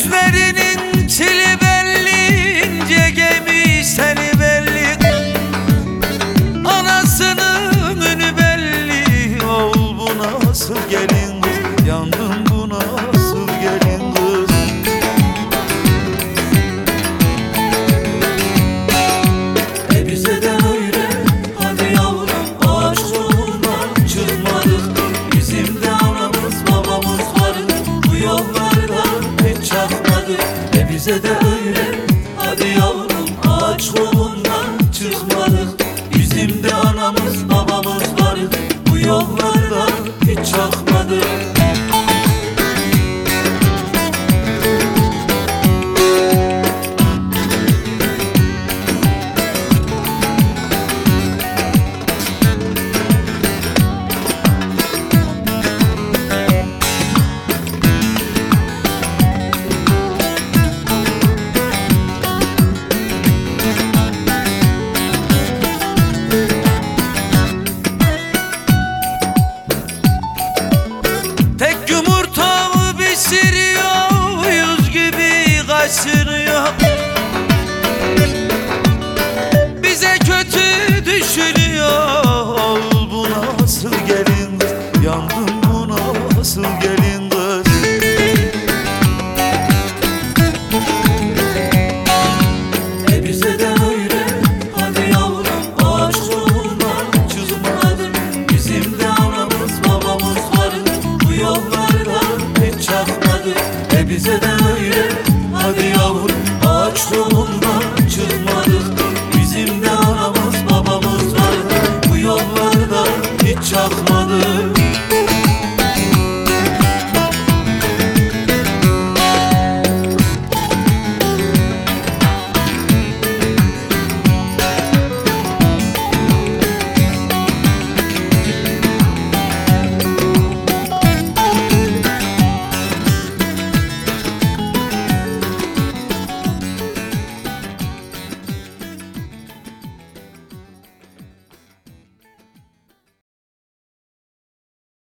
gözlerini vardı E bize de öyle. Hadi yavrum ağaç kolundan çıkmadık Bizim de anamız babamız vardı Bu yollarda hiç çakmadık. bize de